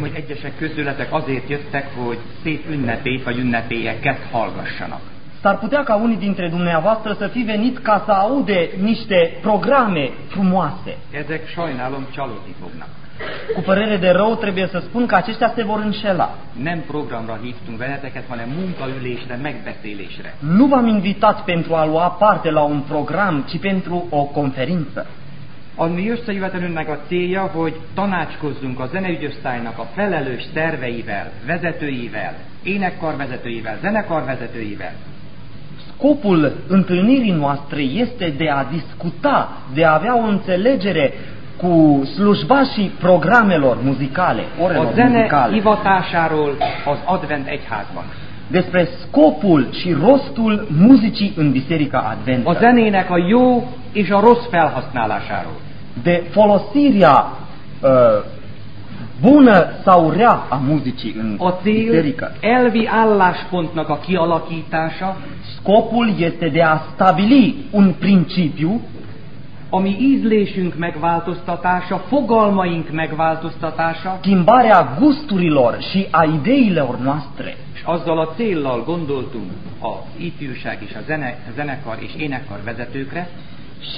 Tudom, hogy egyesek közületek azért jöttek, hogy szép ünnepét vagy ünnepélyeket hallgassanak. S-ar putea ca unii dintre dumneavoastră să fi venit ca să aude niște programe frumoase. Ezek sajnálom csalódni fognak. Cu părere de rău trebuie să spun că aceștia se vor înșela. Nem programra hívtunk benneteket, hanem munkaülésre, megbeszélésre. Nu v-am invitat pentru a lua parte la un program, ci pentru o conferință. A mi összejövetelünknek a célja, hogy tanácskozzunk a zeneügyosztálynak a felelős szerveivel, vezetőivel, énekkarvezetőivel, zenekarvezetőivel, Scopul întâlnirii noastre este de a discuta, de a avea o înțelegere cu slujbașii programelor muzicale, a orelor zene muzicale, hivatásáról az advent egyházban. Despre scopul și rostul muzicii în Biserica A Adventă, zenének a jó és a rossz felhasználásáról. de folosirea uh, bună sau rea a muzicii în A cél biserică. elvi álláspontnak a kialakítása, Scopul este de a stabili un principiu a mi ízlésünk megváltoztatása, fogalmaink megváltoztatása, schimbarea gusturilor și a ideilor noastre. És azzal a céllal gondoltunk a ifjúság és a, zene, a zenekar és énekkar vezetőkre,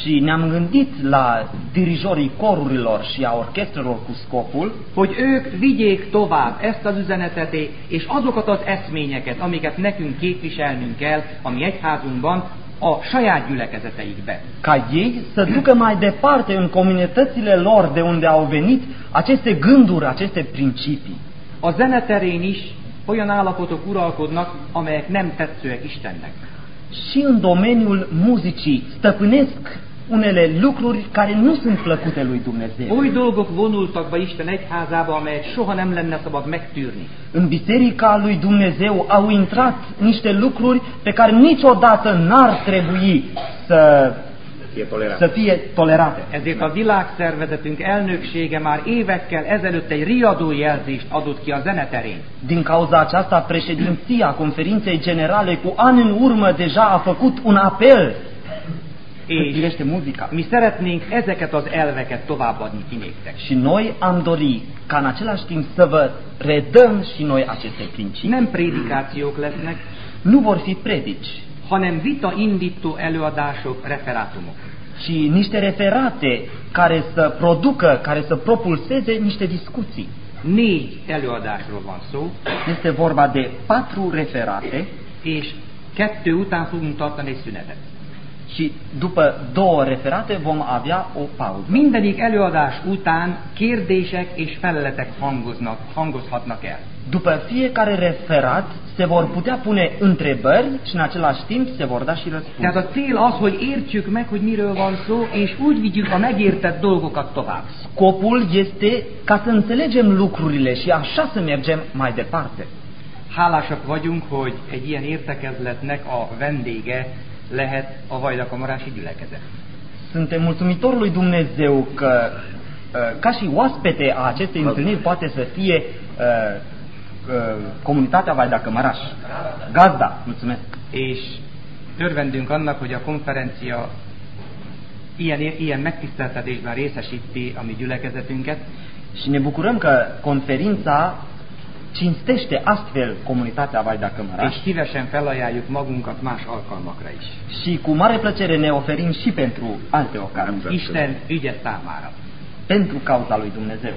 Și ne-am gândit la dirijorii corurilor și a orchestrelor cu scopul hogy ők vigyék tovább ezt az üzenetet és azokat az eszményeket, amiket nekünk képviselnünk kell a mi egyházunkban, a saját gyülekezeteikbe. ca ei să ducă mai departe în comunitățile lor de unde au venit aceste gânduri, aceste principii. A zeneterén is olyan állapotok uralkodnak, amelyek nem tetszőek Istennek. Și în domeniul muzicii stăpânesc unele lucruri care nu sunt plăcute lui Dumnezeu. Oly dolgok vonultak be Isten egyházába, amelyet soha nem lenne szabad megtűrni. În biserica lui Dumnezeu au intrat niște lucruri pe care niciodată n-ar trebui să, să fie tolerate. Ezért a világszervezetünk elnöksége már évekkel ezelőtt egy riadó jelzést adott ki a zeneterén. Din cauza aceasta, președinția conferinței generale cu ani în urmă deja a făcut un apel cât És privește muzica. mi szeretnénk ezeket az elveket továbbadni ti néktek. Și noi am dori ca în același timp să vă redăm și noi aceste principii. Nem prédikációk lesznek, Nu vor fi predici, hanem vita indító előadások, referátumok. ci niște referate care să producă, care să propulseze niște discuții. Négy előadásról van szó, Este vorba de patru referate és kettő után fogunk tartani egy szünetet. Și după două referate vom avea o pauză. Mindegyik előadás után kérdések és feleletek hangoznak, hangozhatnak el. După fiecare referat se vor putea pune întrebări și în același timp se vor da și Tehát răspunsuri. a cél az, hogy értsük meg, hogy miről van szó, és úgy vigyük a megértett dolgokat tovább. Scopul este ca să înțelegem lucrurile și așa să mergem mai departe. Hálásak vagyunk, hogy egy ilyen értekezletnek a vendége lehet a Vajdakamarási gyülekezet. Suntem mulțumitori lui Dumnezeu că uh, ca și oaspete a acestei întâlniri poate să fie uh, uh, comunitatea Vaidacă Măraș. Gazda, mulțumesc. És örvendünk annak, hogy a konferencia ilyen, ilyen megtiszteltetésben részesíti a mi gyülekezetünket, Și ne bucurăm că conferința cinstește astfel comunitatea Vaidacă Măraș és szívesen felajánljuk magunkat más alkalmakra is. și cu mare plăcere ne oferim și pentru alte ocazii, Isten ügye számára. pentru cauza lui Dumnezeu.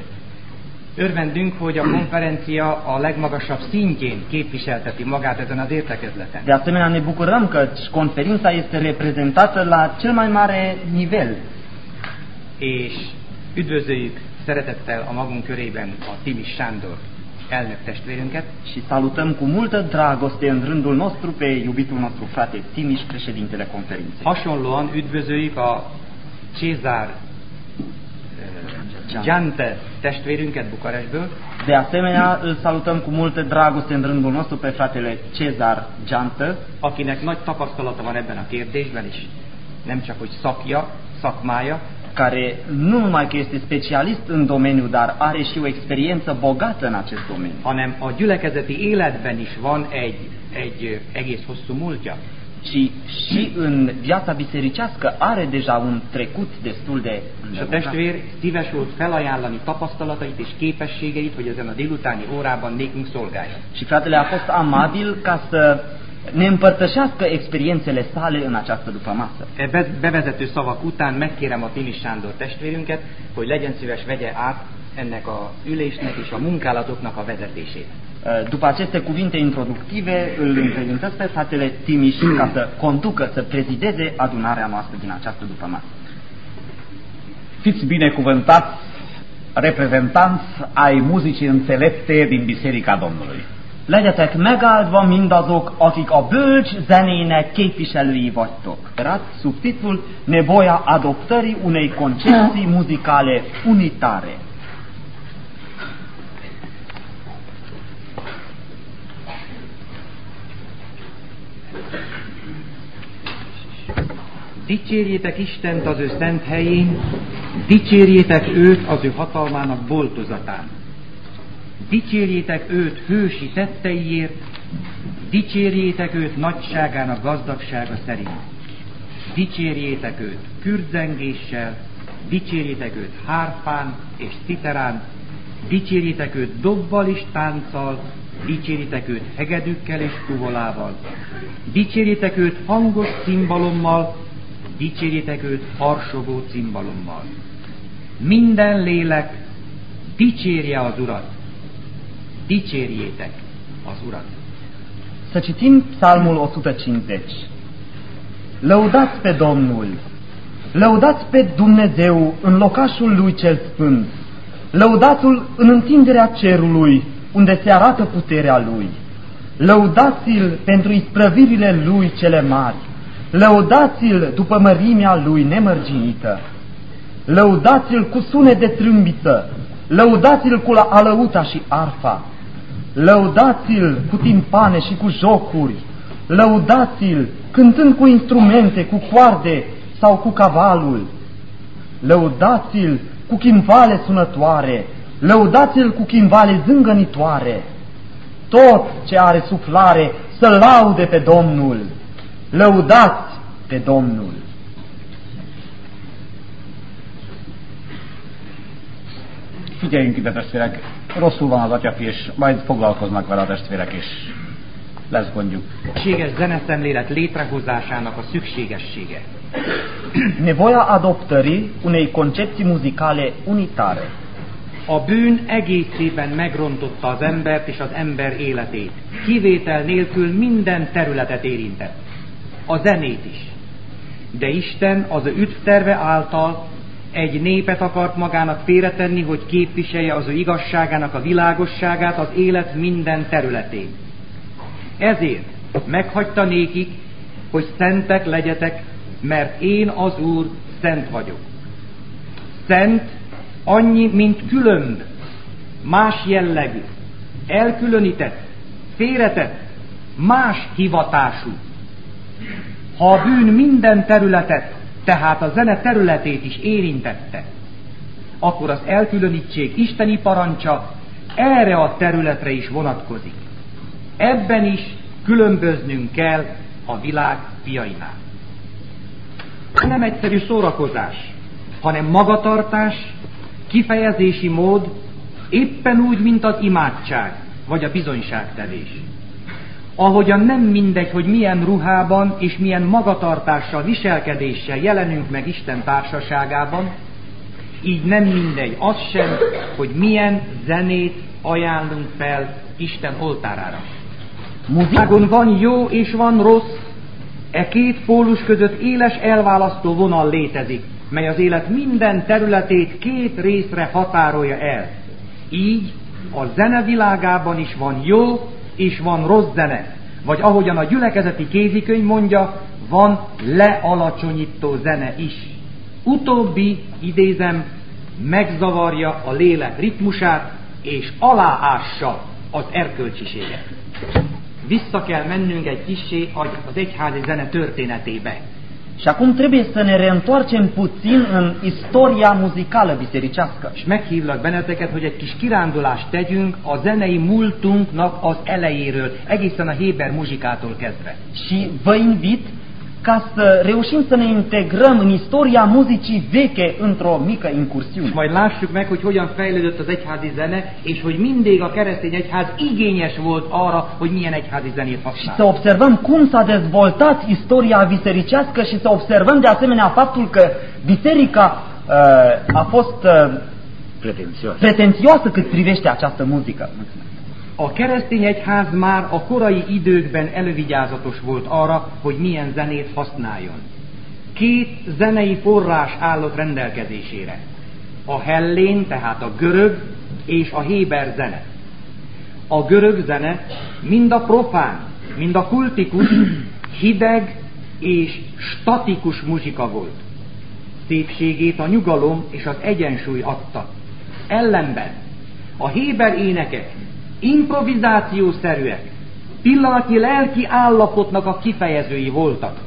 Örvendünk, hogy a konferencia a legmagasabb szintjén képviselteti magát ezen az értekezleten. De asemenea, ne bucurăm că conferința este reprezentată la cel mai mare nivel És üdvözöljük szeretettel a magunk körében a Timis Sándor elnök testvérünket, și salutăm cu multă dragoste în rândul nostru pe iubitul nostru frate Timiș, președintele conferinței. Hasonlóan üdvözöljük a Cézár Gian. Gyante testvérünket Bukarestből, De asemenea, îl salutăm cu multă dragoste în rândul nostru pe fratele Cezar Giantă, akinek nagy tapasztalata van ebben a kérdésben is. Nem csak, hogy szakja, szakmája, care nu numai că este specialist în domeniu, dar are și o experiență bogată în acest domeniu. hanem a gyülekezeti életben is van egy, egy ö, egész hosszú múltja. ci și în viața bisericească are deja un trecut destul de És a testvér szíves volt felajánlani tapasztalatait és képességeit, hogy ezen a délutáni órában nékünk szolgáljon. Și fratele a fost amabil ca să ne împărtășească experiențele sale în această dupămasă. E be- bevezető szavak után megkérem a Timis Sándor testvérünket, hogy legyen szíves vegye át ennek a ülésnek és a munkálatoknak a vezetését. După aceste cuvinte introductive, îl încredințez pe fratele Timiș ca să conducă, să prezideze adunarea noastră din această dupămasă. Fiți binecuvântați reprezentanți ai muzicii înțelepte din Biserica Domnului. Legyetek megáldva mindazok, akik a bölcs zenének képviselői vagytok. Erat subtitlul Nevoia adoptării unei concepții muzicale unitare. Dicsérjétek Istent az ő szent helyén, dicsérjétek őt az ő hatalmának boltozatán. Dicsérjétek őt hősi tetteiért, dicsérjétek őt nagyságának gazdagsága szerint. Dicsérjétek őt kürdzengéssel, dicsérjétek őt hárfán és citerán, dicsérjétek őt dobbal és tánccal, dicsérjétek őt hegedűkkel és kuvolával, dicsérjétek őt hangos cimbalommal, dicsérjétek őt harsogó cimbalommal. Minden lélek dicsérje az Urat, dicsérjétek az Urat. Să citim Psalmul 150. Lăudați pe Domnul, lăudați pe Dumnezeu în locașul Lui cel Sfânt, lăudați-L în întinderea cerului, unde se arată puterea Lui. Lăudați-L pentru isprăvirile Lui cele mari, lăudați-L după mărimea Lui nemărginită. Lăudați-L cu sunet de trâmbiță, lăudați-L cu la alăuta și arfa, lăudați-L cu timpane și cu jocuri, lăudați-L cântând cu instrumente, cu coarde sau cu cavalul, lăudați-L cu chimvale sunătoare, lăudați-L cu chimvale zângănitoare. Tot ce are suflare să laude pe Domnul, lăudați pe Domnul. Figyeljünk ide testvérek, rosszul van az atyafi, és majd foglalkoznak vele a testvérek, és lesz gondjuk. Szükséges zeneszemlélet létrehozásának a szükségessége. Nevoia adoptării unei concepții muzicale unitare. A bűn egészében megrontotta az embert és az ember életét. Kivétel nélkül minden területet érintett. A zenét is. De Isten az ő üdvterve által egy népet akart magának félretenni, hogy képviselje az ő igazságának a világosságát az élet minden területén. Ezért meghagyta nékik, hogy szentek legyetek, mert én az Úr szent vagyok. Szent annyi, mint különb, más jellegű, elkülönített, félretett, más hivatású. Ha a bűn minden területet, tehát a zene területét is érintette, akkor az elkülönítség isteni parancsa erre a területre is vonatkozik. Ebben is különböznünk kell a világ fiainál. Nem egyszerű szórakozás, hanem magatartás, kifejezési mód, éppen úgy, mint az imádság, vagy a bizonyságtevés. Ahogyan nem mindegy, hogy milyen ruhában és milyen magatartással, viselkedéssel jelenünk meg Isten társaságában, így nem mindegy az sem, hogy milyen zenét ajánlunk fel Isten oltárára. Muzikon van jó és van rossz, e két pólus között éles elválasztó vonal létezik, mely az élet minden területét két részre határolja el. Így a zene világában is van jó és van rossz zene. Vagy ahogyan a gyülekezeti kézikönyv mondja, van lealacsonyító zene is. Utóbbi, idézem, megzavarja a lélek ritmusát, és aláássa az erkölcsiséget. Vissza kell mennünk egy kissé az egyházi zene történetébe. Și acum trebuie să ne reîntoarcem puțin în istoria muzicală bisericească. És meghívlak benneteket, hogy egy kis kirándulást tegyünk a zenei múltunknak az elejéről, egészen a Héber muzsikától kezdve. Și vă invit ca să reușim să ne integrăm în istoria muzicii veche într-o mică És incursiune. majd lássuk meg, hogy hogyan fejlődött az egyházi zene, és hogy mindig a keresztény egyház igényes volt arra, hogy milyen egyházi zenét Și să használ. observăm cum s-a dezvoltat istoria bisericească și să observăm de asemenea faptul că biserica uh, a fost uh, Pretențios. pretențioasă cât privește această muzică. Mulțumesc. A keresztény egyház már a korai időkben elővigyázatos volt arra, hogy milyen zenét használjon. Két zenei forrás állott rendelkezésére. A hellén, tehát a görög és a héber zene. A görög zene mind a profán, mind a kultikus, hideg és statikus muzsika volt. Szépségét a nyugalom és az egyensúly adta. Ellenben a héber énekek improvizációszerűek, pillanatnyi lelki állapotnak a kifejezői voltak.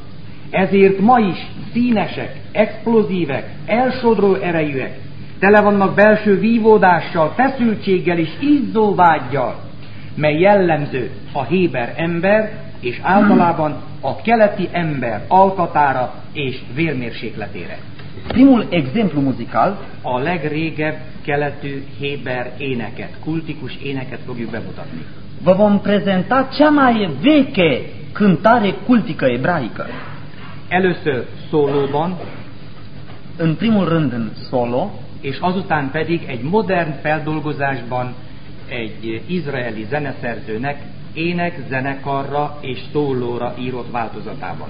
Ezért ma is színesek, explozívek, elsodró erejűek, tele vannak belső vívódással, feszültséggel és izzóvágyjal, mely jellemző a héber ember és általában a keleti ember alkatára és vérmérsékletére. Primul exemplu muzical A legrégebb keletű héber éneket, kultikus éneket fogjuk bemutatni. vă vom prezenta cea mai veche cântare cultică ebraică. Először szólóban, În primul rând în solo, és azután pedig egy modern feldolgozásban egy izraeli zeneszerzőnek ének, zenekarra és szólóra írott változatában.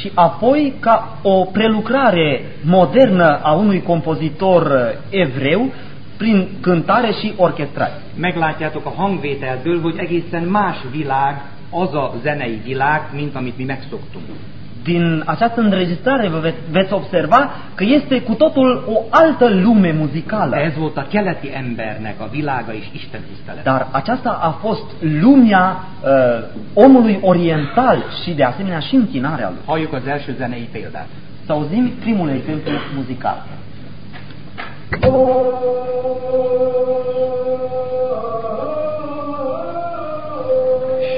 Și apoi ca o prelucrare modernă a unui compozitor uh, evreu prin cântare și orchestrare. Meglátjátok a hangvételből, hogy egészen más világ az a zenei világ, mint amit mi megszoktunk. Din această înregistrare vă veți, veți observa că este cu totul o altă lume muzicală. Ez volt a keleti embernek a világa és Isten tisztelet. Dar aceasta a fost lumea uh, omului oriental și de asemenea și închinarea lui. Halljuk az első zenei példát. Să auzim primul exemplu muzical.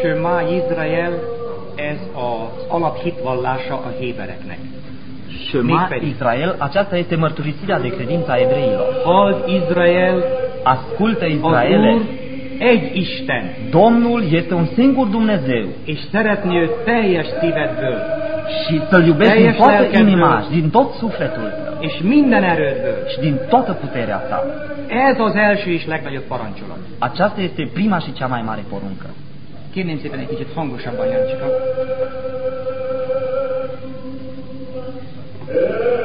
Shema Izrael, ez az alaphitvallása a hébereknek. Shema. Israel, aceasta este mărturisirea de credință a evreilor. Hald Izrael, Ascultă az Israele, Úr egy Isten, Domnul este un singur Dumnezeu és szeretni őt teljes szívedből, și să-L iubești din toată inima din tot sufletul tău és minden erődből. și din toată puterea ta. Ez az első és legnagyobb parancsolat. Aceasta este prima și cea mai mare poruncă. Kérném szépen egy kicsit hangosabban, Jancsika. Most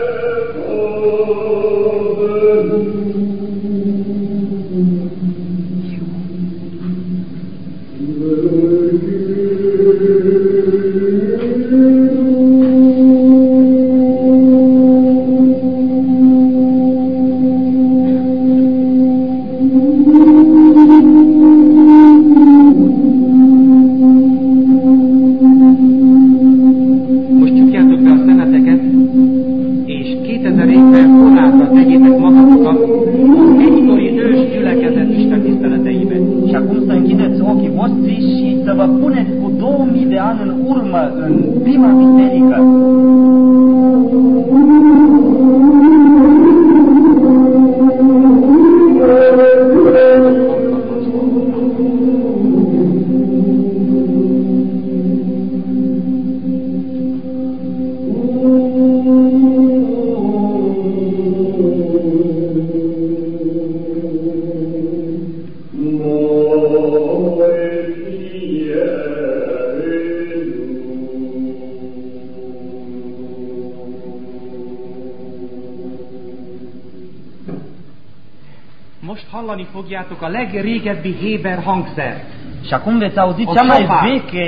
a legrégebbi héber hangszert. Și acum veți auzi cea mai veche,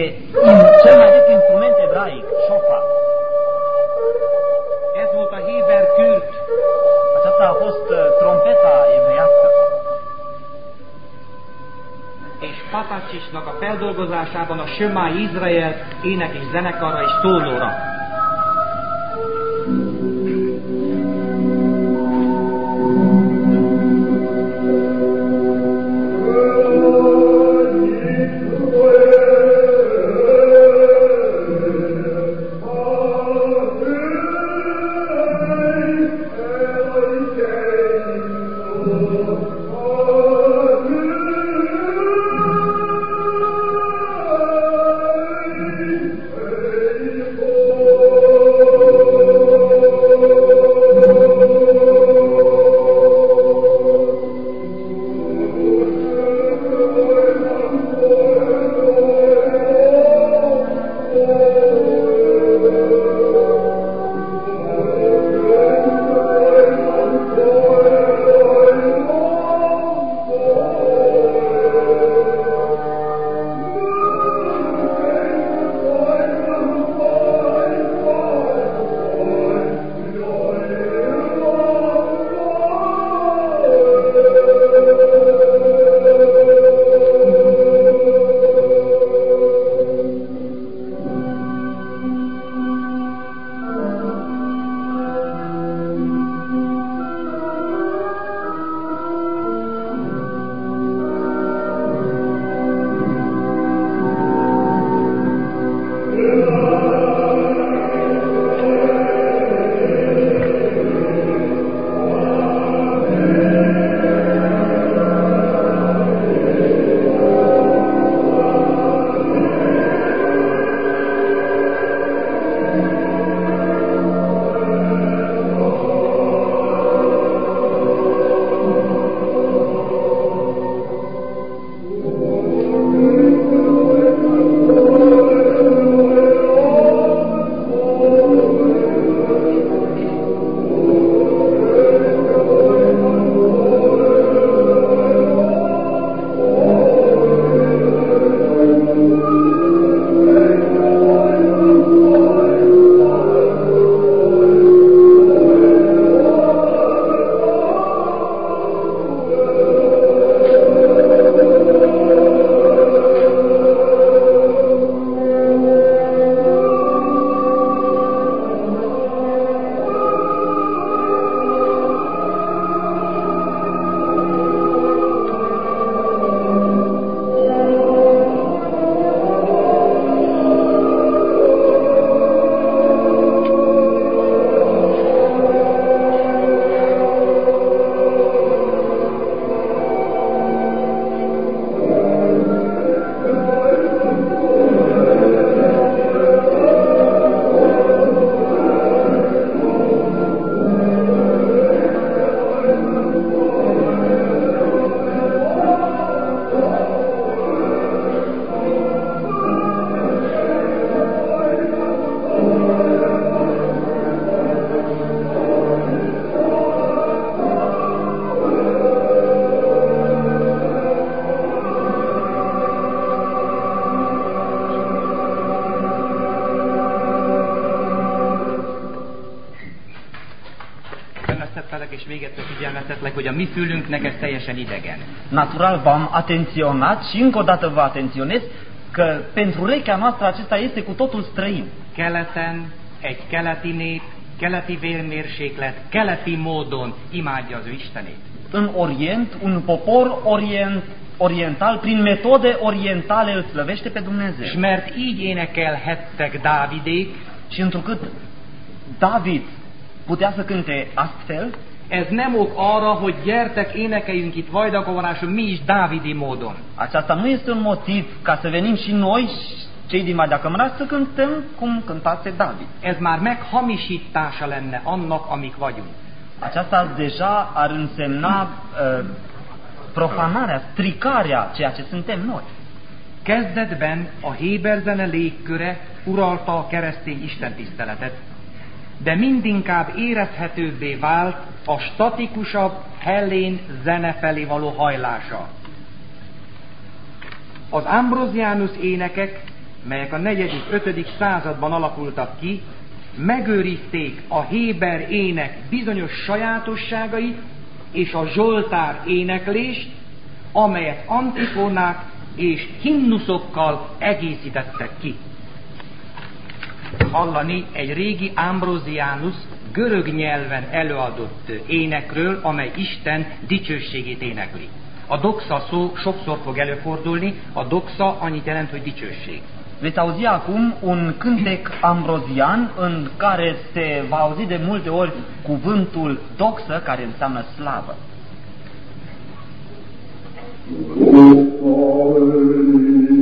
cel mai vechi instrument ebraic, șofa. Ez volt a héber kürt. Aceasta a fost uh, trompeta evreiască. És Patacsisnak a feldolgozásában a Sömá Izrael ének és zenekarra és szólóra. Mi fülünknek ez teljesen idegen. Natural v-am atenționat și încă o dată vă atenționez că pentru urechea noastră acesta este cu totul străin. Keleten egy keleti nép, keleti vérmérséklet, keleti módon imádja az ő Istenét. În Orient, un popor orient, oriental, prin metode orientale îl slăvește pe És Dumnezeu. mert így énekelhettek Dávidék, Și întrucât David putea să cânte astfel, ez nem ok arra, hogy gyertek, énekeljünk itt Vajdakovonáson, mi is Dávidi módon. aceasta nu este un motiv ca să venim și noi, cei din Cămăraș, să cântăm cum cântase David. Ez már meghamisítása lenne annak, amik vagyunk. Aceasta deja ar însemna uh, profanarea, stricarea ceea ce suntem noi. Kezdetben a Héber zene légköre uralta a keresztény istentiszteletet, de mindinkább érezhetőbbé vált a statikusabb hellén zene felé való hajlása. Az Ambrosianus énekek, melyek a 4.-5. században alakultak ki, megőrizték a Héber ének bizonyos sajátosságait és a Zsoltár éneklést, amelyet antifonák és himnuszokkal egészítettek ki. Hallani egy régi Ambrosianus görög nyelven előadott énekről, amely Isten dicsőségét énekli. A doxa szó sokszor fog előfordulni, a doxa annyit jelent, hogy dicsőség. Veți auzi acum un cântec ambrozian în care se va auzi de multe ori cuvântul doxă, care înseamnă slavă. De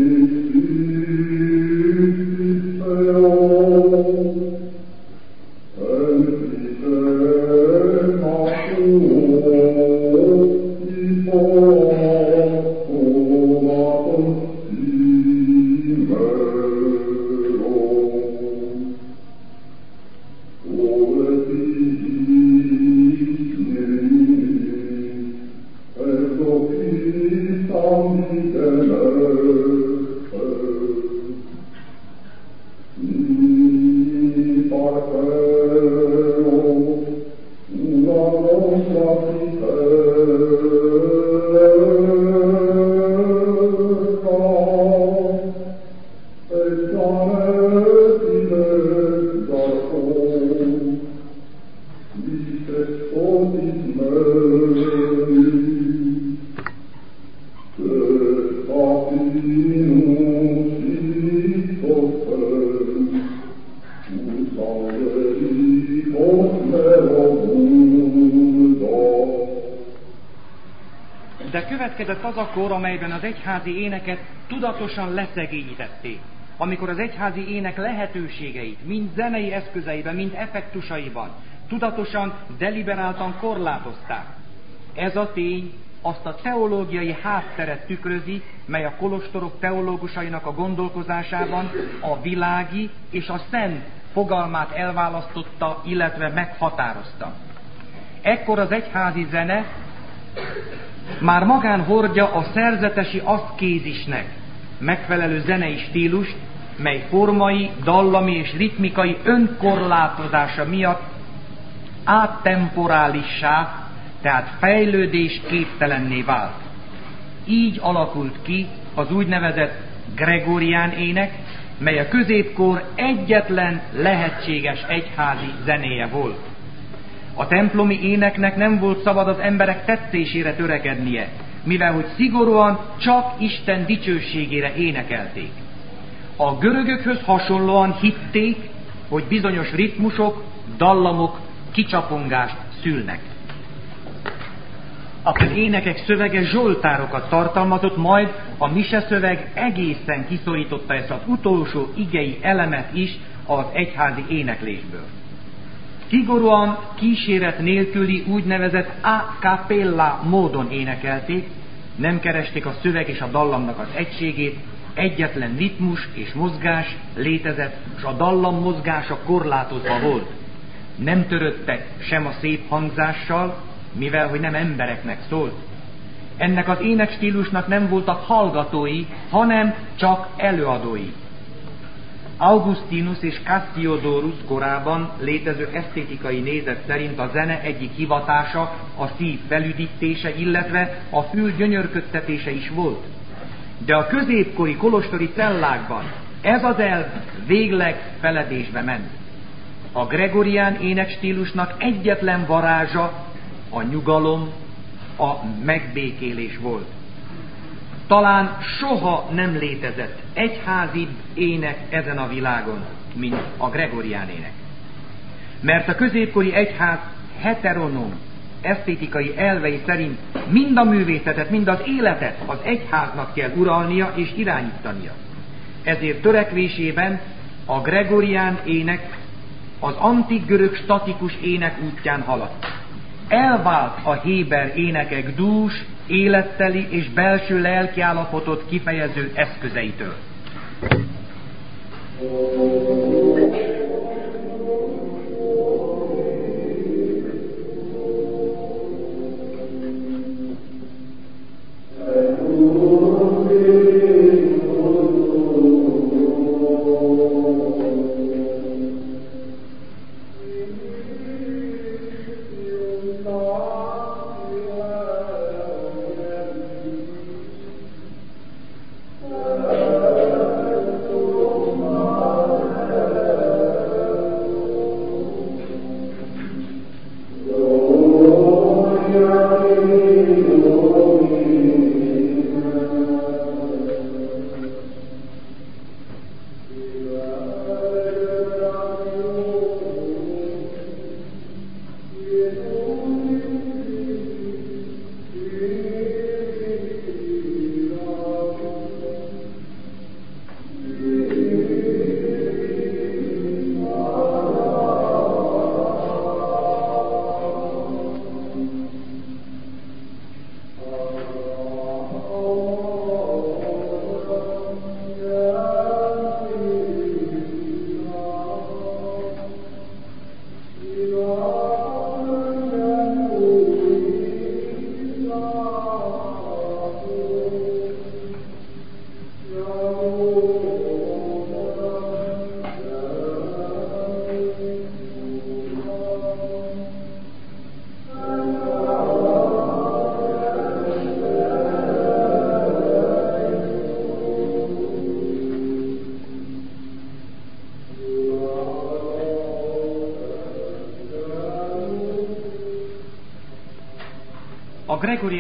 következett az a kor, amelyben az egyházi éneket tudatosan leszegényítették. Amikor az egyházi ének lehetőségeit, mind zenei eszközeiben, mind effektusaiban tudatosan, deliberáltan korlátozták. Ez a tény azt a teológiai hátteret tükrözi, mely a kolostorok teológusainak a gondolkozásában a világi és a szent fogalmát elválasztotta, illetve meghatározta. Ekkor az egyházi zene már magán hordja a szerzetesi aszkézisnek megfelelő zenei stílust, mely formai, dallami és ritmikai önkorlátozása miatt áttemporálissá, tehát fejlődés képtelenné vált. Így alakult ki az úgynevezett Gregorián ének, mely a középkor egyetlen lehetséges egyházi zenéje volt. A templomi éneknek nem volt szabad az emberek tetszésére törekednie, mivel hogy szigorúan csak Isten dicsőségére énekelték. A görögökhöz hasonlóan hitték, hogy bizonyos ritmusok, dallamok kicsapongást szülnek. Az énekek szövege zsoltárokat tartalmazott, majd a mise szöveg egészen kiszorította ezt az utolsó igei elemet is az egyházi éneklésből. Szigorúan kíséret nélküli úgynevezett a cappella módon énekelték, nem keresték a szöveg és a dallamnak az egységét, egyetlen ritmus és mozgás létezett, és a dallam mozgása korlátozva volt. Nem töröttek sem a szép hangzással, mivel hogy nem embereknek szólt. Ennek az énekstílusnak nem voltak hallgatói, hanem csak előadói. Augustinus és Cassiodorus korában létező esztétikai nézet szerint a zene egyik hivatása a szív felüdítése, illetve a fül gyönyörködtetése is volt. De a középkori kolostori cellákban ez az elv végleg feledésbe ment. A gregorián énekstílusnak egyetlen varázsa a nyugalom, a megbékélés volt. Talán soha nem létezett egyházi ének ezen a világon, mint a gregorián ének. Mert a középkori egyház heteronom, esztétikai elvei szerint mind a művészetet, mind az életet az egyháznak kell uralnia és irányítania. Ezért törekvésében a gregorián ének az antik görög statikus ének útján haladt. Elvált a héber énekek dús, életteli és belső lelkiállapotot kifejező eszközeitől.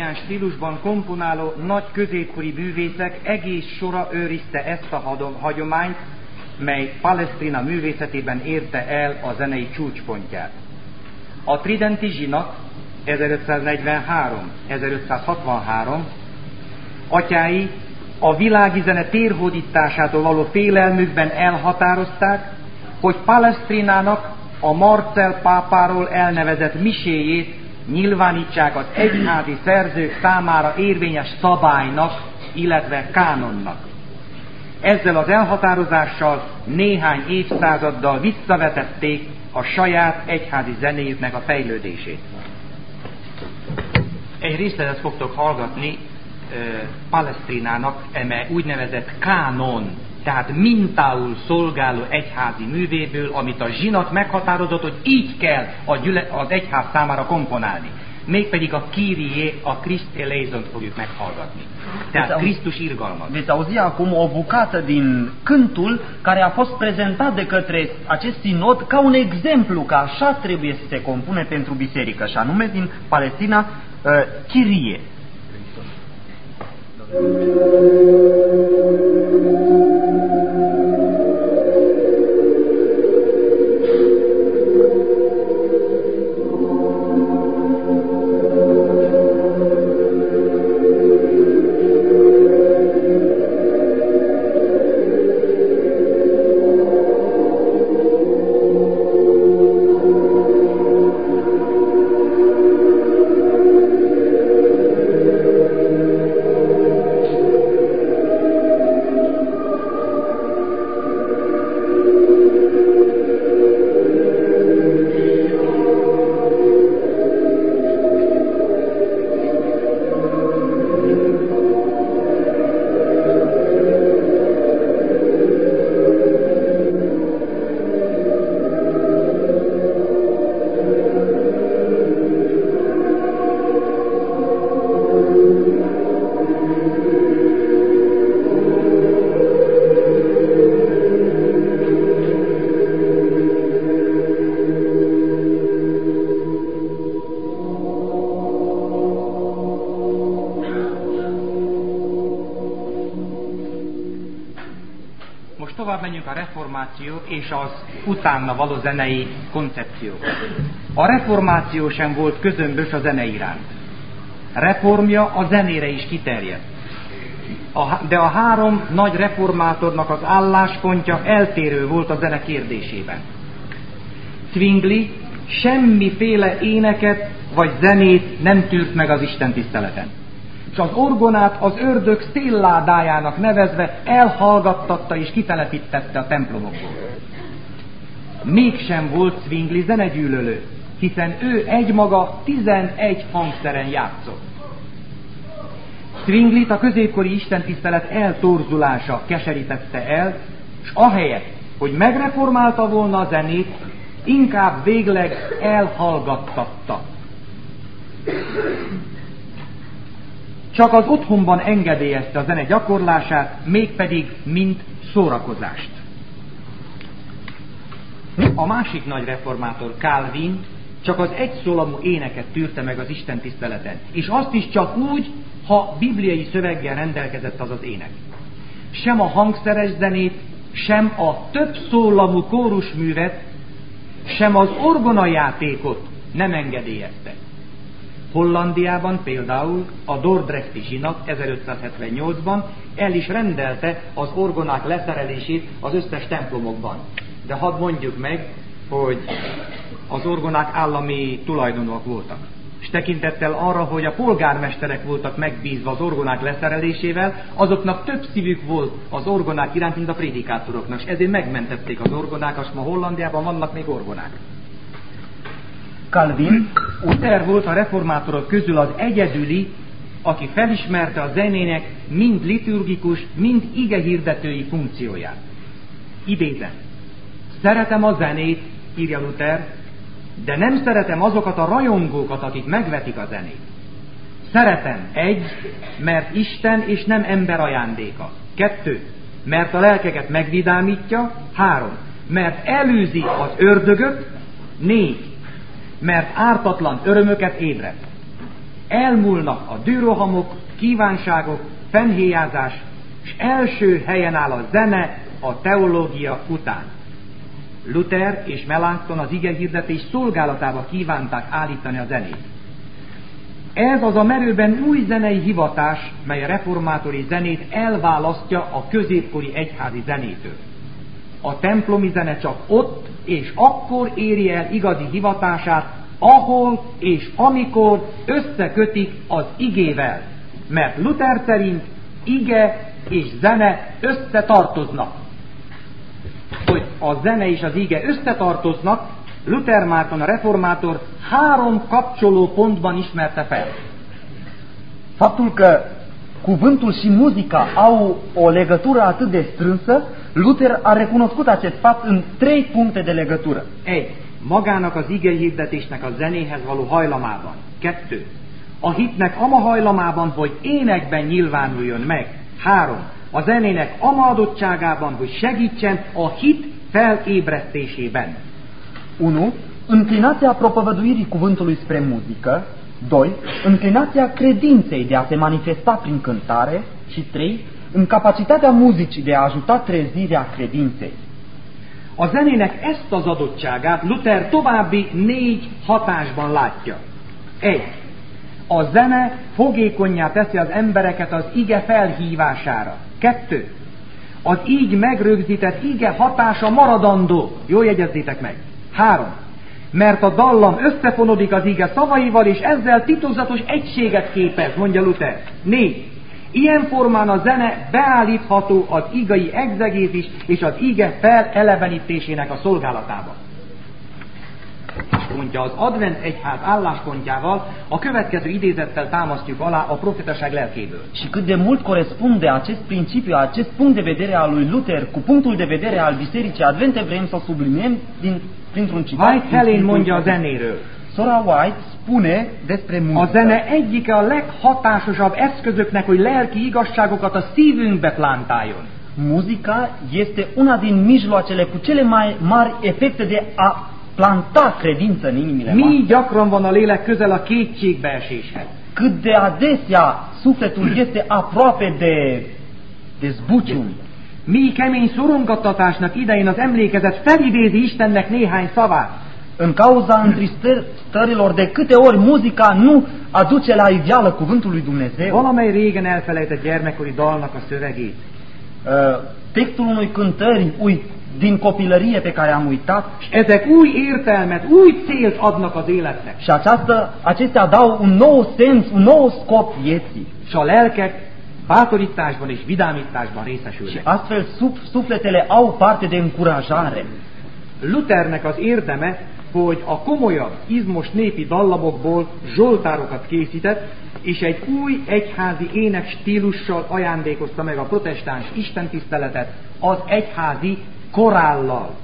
Gregorián stílusban komponáló nagy középkori bűvészek egész sora őrizte ezt a hagyományt, mely Palestrina művészetében érte el a zenei csúcspontját. A Tridenti zsinak 1543-1563 atyái a világi zene térhódításától való félelmükben elhatározták, hogy Palestrinának a Marcel pápáról elnevezett miséjét nyilvánítsák az egyházi szerzők számára érvényes szabálynak, illetve kánonnak. Ezzel az elhatározással néhány évszázaddal visszavetették a saját egyházi zenéjüknek a fejlődését. Egy részletet fogtok hallgatni uh, Palesztinának eme úgynevezett kánon tehát mintául szolgáló egyházi művéből, amit a zsinat meghatározott, hogy így kell a gyüle, az egyház számára komponálni. Mégpedig a Kyrie, a Christ Eleison fogjuk meghallgatni. Tehát Krisztus irgalmat. Veți auzi acum o bucată din cântul care a fost prezentat de către acest sinod ca un exemplu că așa trebuie să se compune pentru biserică, și anume din Palestina, uh, Kyrie. Tovább menjünk a reformáció és az utána való zenei koncepció. A reformáció sem volt közömbös a zene iránt. Reformja a zenére is kiterjedt. De a három nagy reformátornak az álláspontja eltérő volt a zene kérdésében. Zwingli semmiféle éneket vagy zenét nem tűrt meg az Isten tiszteleten. És az orgonát az ördög szélládájának nevezve elhallgattatta és kitelepítette a templomokból. Mégsem volt Zwingli zenegyűlölő, hiszen ő egymaga 11 hangszeren játszott. Zwinglit a középkori istentisztelet eltorzulása keserítette el, és ahelyett, hogy megreformálta volna a zenét, inkább végleg elhallgattatta. Csak az otthonban engedélyezte a zene gyakorlását, mégpedig mint szórakozást. A másik nagy reformátor, Calvin, csak az egyszólamú éneket tűrte meg az Isten tiszteleten. És azt is csak úgy, ha bibliai szöveggel rendelkezett az az ének. Sem a hangszeres zenét, sem a több szólamú kórusművet, sem az orgonajátékot nem engedélyezte. Hollandiában például a Dordrechti zsinat 1578-ban el is rendelte az orgonák leszerelését az összes templomokban. De hadd mondjuk meg, hogy az orgonák állami tulajdonok voltak. És tekintettel arra, hogy a polgármesterek voltak megbízva az orgonák leszerelésével, azoknak több szívük volt az orgonák iránt, mint a prédikátoroknak, és ezért megmentették az orgonákat, és ma Hollandiában vannak még orgonák. Calvin Luther volt a reformátorok közül az egyedüli, aki felismerte a zenének mind liturgikus, mind igehirdetői funkcióját. Idézem. Szeretem a zenét, írja Luther, de nem szeretem azokat a rajongókat, akik megvetik a zenét. Szeretem egy, mert Isten és nem ember ajándéka. Kettő, mert a lelkeket megvidámítja. Három, mert előzi az ördögöt. Négy, mert ártatlan örömöket ébred. Elmúlnak a dűrohamok, kívánságok, fenhéjázás, és első helyen áll a zene a teológia után. Luther és Melanchthon az ige hirdetés szolgálatába kívánták állítani a zenét. Ez az a merőben új zenei hivatás, mely a reformátori zenét elválasztja a középkori egyházi zenétől. A templomi zene csak ott és akkor éri el igazi hivatását, ahol és amikor összekötik az igével. Mert Luther szerint ige és zene összetartoznak. Hogy a zene és az ige összetartoznak, Luther Márton a reformátor három kapcsoló pontban ismerte fel. Faptul că cuvântul și muzica au o legătură atât de strânsă, Luther a recunoscut acest fapt în trei puncte de legătură. Egy, magának az ige hirdetésnek a zenéhez való hajlamában. Kettő, a hitnek ama hajlamában, hogy énekben nyilvánuljon meg. Három, a zenének ama adottságában, hogy segítsen a hit felébresztésében. 1. Înclinația propovăduirii cuvântului spre muzică. 2. Înclinația credinței de a se manifesta prin cântare. Și 3. În capacitatea muzicii de a ajuta trezirea credinței. A zenének ezt az adottságát Luther további négy hatásban látja. Egy. A zene fogékonyá teszi az embereket az ige felhívására. Kettő. Az így megrögzített ige hatása maradandó. Jól jegyezzétek meg. Három. Mert a dallam összefonodik az ige szavaival, és ezzel titokzatos egységet képez, mondja Luther. Négy. Ilyen formán a zene beállítható az igai egzegézis és az ige felelevenítésének a szolgálatába. Mondja, az advent egyház álláspontjával a következő idézettel támasztjuk alá a profetaság lelkéből. Și cât de mult corespunde acest principiu, acest punct de vedere al lui Luther cu punctul de vedere al Bisericii Advente, vrem să subliniem din, printr-un citat. White Helen mondja a zenéről. Sora White spune despre muzică. A zene egyike a leghatásosabb eszközöknek, hogy lelki igazságokat a szívünkbe plantáljon. Muzica este una din mijloacele cu cele mai mari efecte de a planta credință în inimile Mi gyakran van a lélek közel a kétségbeeséshez. Cât de adesea sufletul este aproape de, de zbucium. Mi kemény szorongattatásnak idején az emlékezet felidézi Istennek néhány szavát. În cauza întristărilor, de câte ori muzica nu aduce la iveală cuvântul lui Dumnezeu, Valamely régen elfelejtett gyermekkori dalnak a szövegét. uh, textul unui cântări ui, din copilărie pe care am uitat Ezek új értelmet, új célt adnak az életnek. și această, acestea dau un nou sens, un nou scop vieții. És a lelkek bátorításban és vidámításban Și részesülnek. astfel sub, sufletele au parte de încurajare. Luthernek az érdeme, hogy a komolyabb, izmos népi dallamokból zsoltárokat készített, és egy új egyházi ének stílussal ajándékozta meg a protestáns istentiszteletet az egyházi korállal.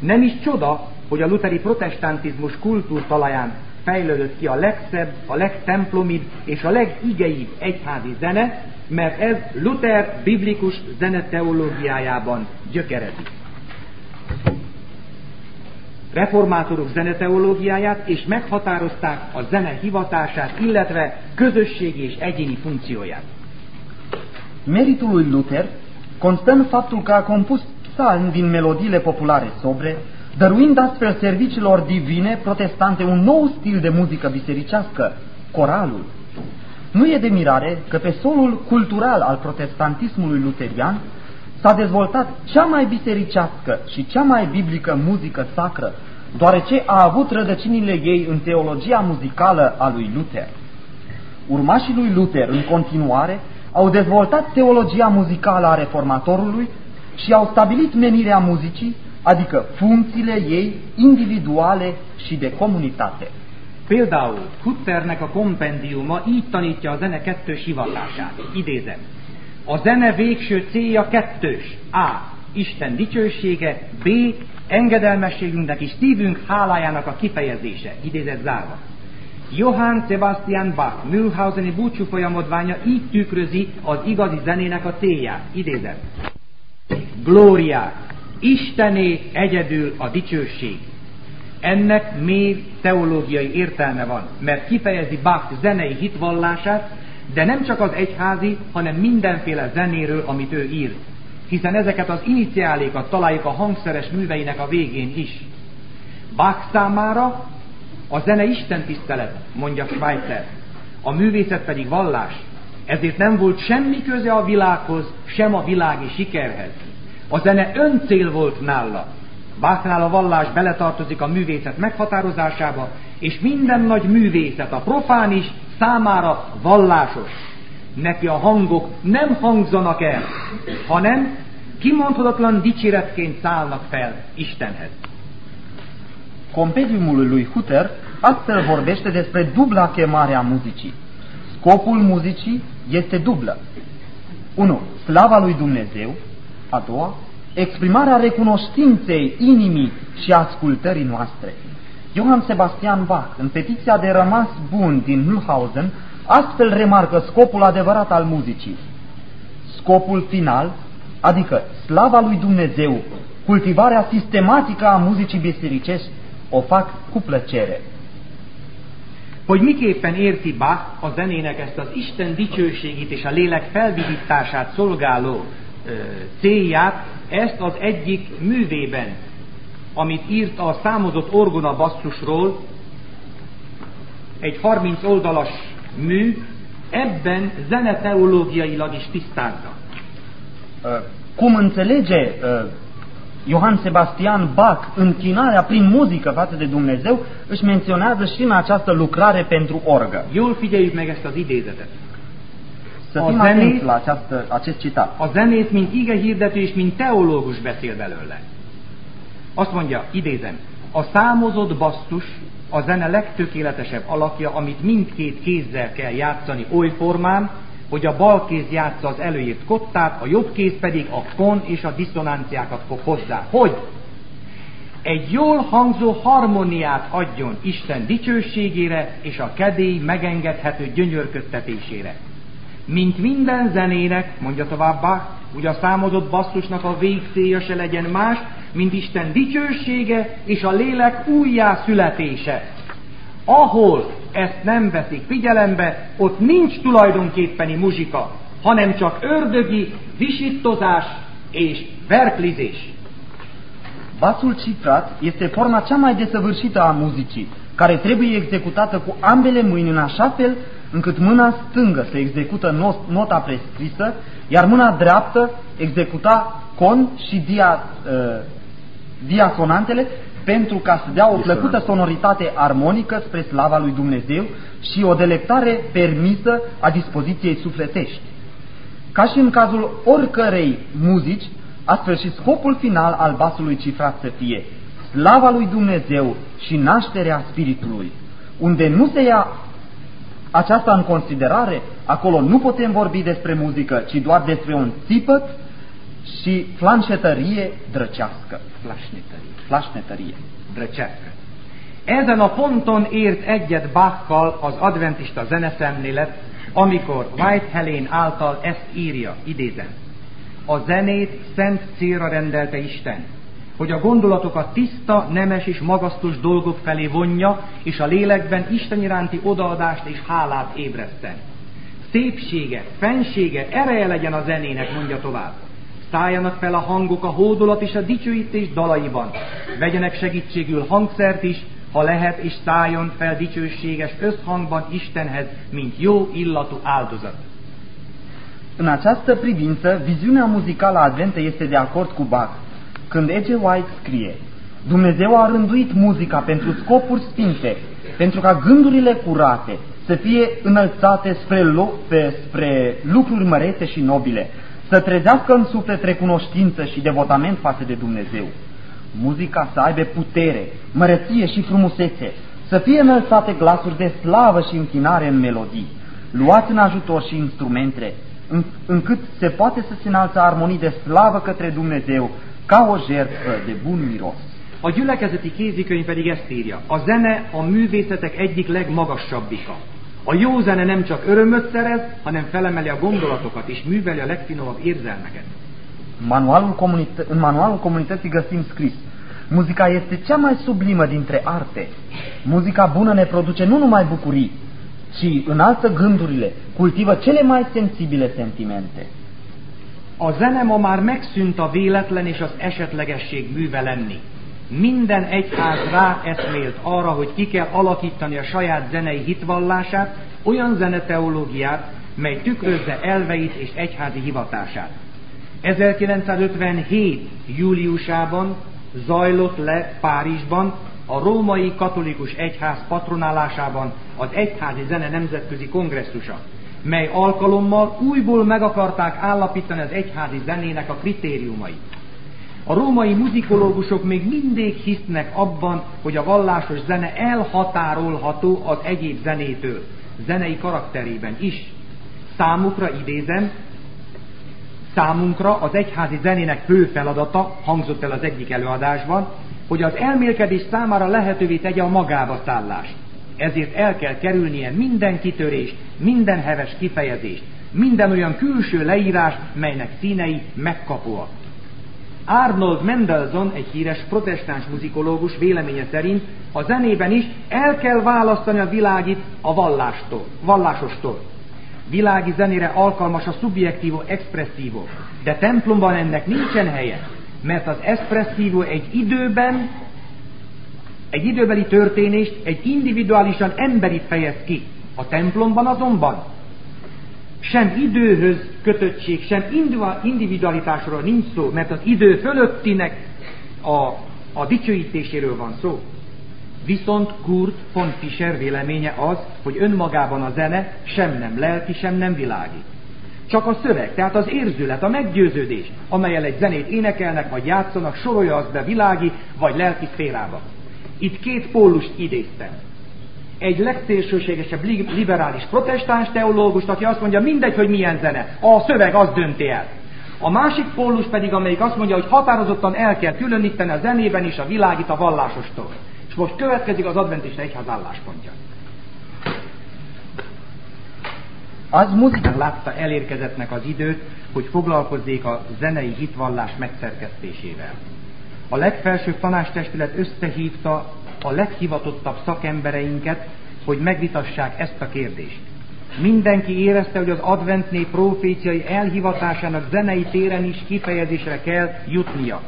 Nem is csoda, hogy a luteri protestantizmus kultúrtalaján fejlődött ki a legszebb, a legtemplomibb és a legigeibb egyházi zene, mert ez Luther biblikus zeneteológiájában gyökerezik reformátorok zeneteológiáját, és meghatározták a zene hivatását, illetve közösségi és egyéni funkcióját. Meritul lui Luther constă în faptul că a compus psalmi din melodiile populare sobre, dăruind astfel serviciilor divine protestante un nou stil de muzică bisericească, coralul. Nu e de mirare că pe solul cultural al protestantismului luterian s-a dezvoltat cea mai bisericească și cea mai biblică muzică sacră, deoarece a avut rădăcinile ei în teologia muzicală a lui Luther. Urmașii lui Luther, în continuare, au dezvoltat teologia muzicală a reformatorului și au stabilit menirea muzicii, adică funcțiile ei individuale și de comunitate. Például Hutternek a kompendiuma így tanítja a zene kettős hivatását. Idézem. A zene végső célja kettős. A. Isten dicsősége. B. Engedelmességünknek és szívünk hálájának a kifejezése. Idézet zárva. Johann Sebastian Bach Mühlhauseni búcsú folyamodványa így tükrözi az igazi zenének a célját. Idézet. Glóriát. Istené egyedül a dicsőség. Ennek mély teológiai értelme van, mert kifejezi Bach zenei hitvallását, de nem csak az egyházi, hanem mindenféle zenéről, amit ő ír. Hiszen ezeket az iniciálékat találjuk a hangszeres műveinek a végén is. Bach számára a zene Isten tisztelet, mondja Schweitzer, a művészet pedig vallás. Ezért nem volt semmi köze a világhoz, sem a világi sikerhez. A zene öncél volt nála. Bachnál a vallás beletartozik a művészet meghatározásába, és minden nagy művészet, a profán is, számára vallásos. Neki a hangok nem hangzanak el, hanem kimondhatatlan dicséretként szállnak fel Istenhez. Compendiumul lui Hutter astfel vorbește despre dubla chemare a muzicii. Scopul muzicii este dublă. 1. Slava lui Dumnezeu. A doua, exprimarea recunoștinței inimii și ascultării noastre. Johann Sebastian Bach, în petiția de rămas bun din Mühlhausen, astfel remarcă scopul adevărat al muzicii. Scopul final, adică slava lui Dumnezeu, cultivarea sistematică a muzicii bisericești, o fac cu plăcere. Hogy miképpen érti Bach a zenének ezt az Isten dicsőségét és a lélek felvidítását szolgáló ö, célját, ezt az egyik művében, amit írt a számozott orgona basszusról, egy 30 oldalas mű, ebben zeneteológiailag is tisztázza. Cum înțelege Johann Sebastian Bach închinarea prin muzică față de Dumnezeu, își menționează și în această lucrare pentru orgă. Jól figyeljük meg ezt az idézetet. Să A fim zenét- atenți la această, acest citat. A zenész, mint ige hirdető és mint teológus beszél belőle. Azt mondja, idézem, a számozott basszus a zene legtökéletesebb alakja, amit mindkét kézzel kell játszani oly formán, hogy a bal kéz játsza az előírt kottát, a jobb kéz pedig a kon és a diszonanciákat fog hozzá. Hogy? Egy jól hangzó harmóniát adjon Isten dicsőségére és a kedély megengedhető gyönyörködtetésére. Mint minden zenének, mondja tovább Bach, úgy a számozott basszusnak a végcélja se legyen más, mint Isten dicsősége és a lélek újjá születése. Ahol ezt nem veszik figyelembe, ott nincs tulajdonképpeni muzsika, hanem csak ördögi visítozás és verklizés. Basul cifrat este forma cea mai desăvârșită a muzicii, care trebuie executată cu ambele mâini în așa fel încât mâna stângă să execută nota prescrisă, iar mâna dreaptă executa con și dia, uh, diasonantele pentru ca să dea o plăcută sonoritate armonică spre slava lui Dumnezeu și o delectare permisă a dispoziției sufletești. Ca și în cazul oricărei muzici, astfel și scopul final al basului cifrat să fie slava lui Dumnezeu și nașterea Spiritului. Unde nu se ia aceasta în considerare, acolo nu putem vorbi despre muzică, ci doar despre un țipăt și flanșetărie drăcească. Flasnetărie. Flasnetărie. Drăcească. Ezen a ponton ért egyet Bachkal az adventista zeneszemlélet, amikor White Helene által ezt írja, idézem. A zenét szent célra rendelte Isten, hogy a gondolatokat tiszta, nemes és magasztos dolgok felé vonja, és a lélekben Isten iránti odaadást és hálát ébreszten. Szépsége, fensége, ereje legyen a zenének, mondja tovább. Szálljanak fel a hangok a hódolat és a dicsőítés dalaiban. Vegyenek segítségül hangszert is, ha lehet, és szálljon fel dicsőséges összhangban Istenhez, mint jó illatú áldozat. În această privință, viziunea muzicală adventă este de acord cu Bach. Când E.G. White scrie, Dumnezeu a rânduit muzica pentru scopuri sfinte, pentru ca gândurile curate să fie înălțate spre, pe, spre lucruri mărete și nobile, să trezească în suflet recunoștință și devotament față de Dumnezeu. Muzica să aibă putere, mărăție și frumusețe, să fie înălțate glasuri de slavă și închinare în melodii, luați în ajutor și instrumente, încât se poate să se înalță armonii de slavă către Dumnezeu, ca o jertfă de bun miros. A gyülekezeti kézikönyv pedig ezt írja. A zene a művészetek egyik legmagasabbika. A jó zene nem csak örömöt szerez, hanem felemeli a gondolatokat és műveli a legfinomabb érzelmeket. Manualul comunit- în manualul comunității găsim scris Muzica este cea mai sublimă dintre arte. Muzica bună ne produce nu numai bucurii, ci înalță gândurile, cultivă cele mai sensibile sentimente. A zene ma már megszűnt a véletlen és az esetlegesség műve lenni. Minden egyház rá arra, hogy ki kell alakítani a saját zenei hitvallását, olyan zeneteológiát, mely tükrözze elveit és egyházi hivatását. 1957. júliusában zajlott le Párizsban a római katolikus egyház patronálásában az Egyházi Zene Nemzetközi Kongresszusa, mely alkalommal újból meg akarták állapítani az egyházi zenének a kritériumait. A római muzikológusok még mindig hisznek abban, hogy a vallásos zene elhatárolható az egyéb zenétől, zenei karakterében is. Számukra idézem, számunkra az egyházi zenének fő feladata, hangzott el az egyik előadásban, hogy az elmélkedés számára lehetővé tegye a magába szállást. Ezért el kell kerülnie minden kitörést, minden heves kifejezést, minden olyan külső leírás, melynek színei megkapóak. Arnold Mendelssohn, egy híres protestáns muzikológus véleménye szerint a zenében is el kell választani a világit a vallástól, vallásostól. Világi zenére alkalmas a subjektívó, expresszívó, de templomban ennek nincsen helye, mert az expresszívó egy időben, egy időbeli történést egy individuálisan emberi fejez ki. A templomban azonban sem időhöz kötöttség, sem individualitásról nincs szó, mert az idő fölöttinek a, a dicsőítéséről van szó. Viszont Kurt von Fischer véleménye az, hogy önmagában a zene sem nem lelki, sem nem világi. Csak a szöveg, tehát az érzület, a meggyőződés, amelyel egy zenét énekelnek, vagy játszanak, sorolja azt be világi vagy lelki szférába. Itt két pólust idéztem egy legszélsőségesebb liberális protestáns teológust, aki azt mondja, mindegy, hogy milyen zene, a szöveg az dönti el. A másik pólus pedig, amelyik azt mondja, hogy határozottan el kell különíteni a zenében is a világit a vallásostól. És most következik az adventista egyház álláspontja. Az muzika látta elérkezettnek az időt, hogy foglalkozzék a zenei hitvallás megszerkesztésével. A legfelsőbb tanástestület összehívta a leghivatottabb szakembereinket, hogy megvitassák ezt a kérdést. Mindenki érezte, hogy az adventné proféciai elhivatásának zenei téren is kifejezésre kell jutnia.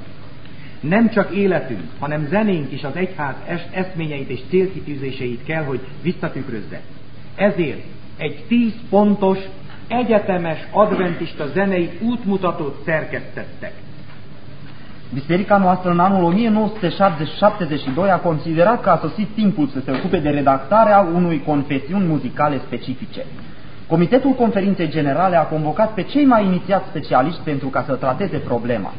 Nem csak életünk, hanem zenénk is az egyház eszményeit és célkitűzéseit kell, hogy visszatükrözze. Ezért egy tíz pontos, egyetemes adventista zenei útmutatót szerkesztettek. Biserica noastră în anul 1972 a considerat că a sosit timpul să se ocupe de redactarea unui confesiuni muzicale specifice. Comitetul Conferinței Generale a convocat pe cei mai inițiați specialiști pentru ca să trateze problema.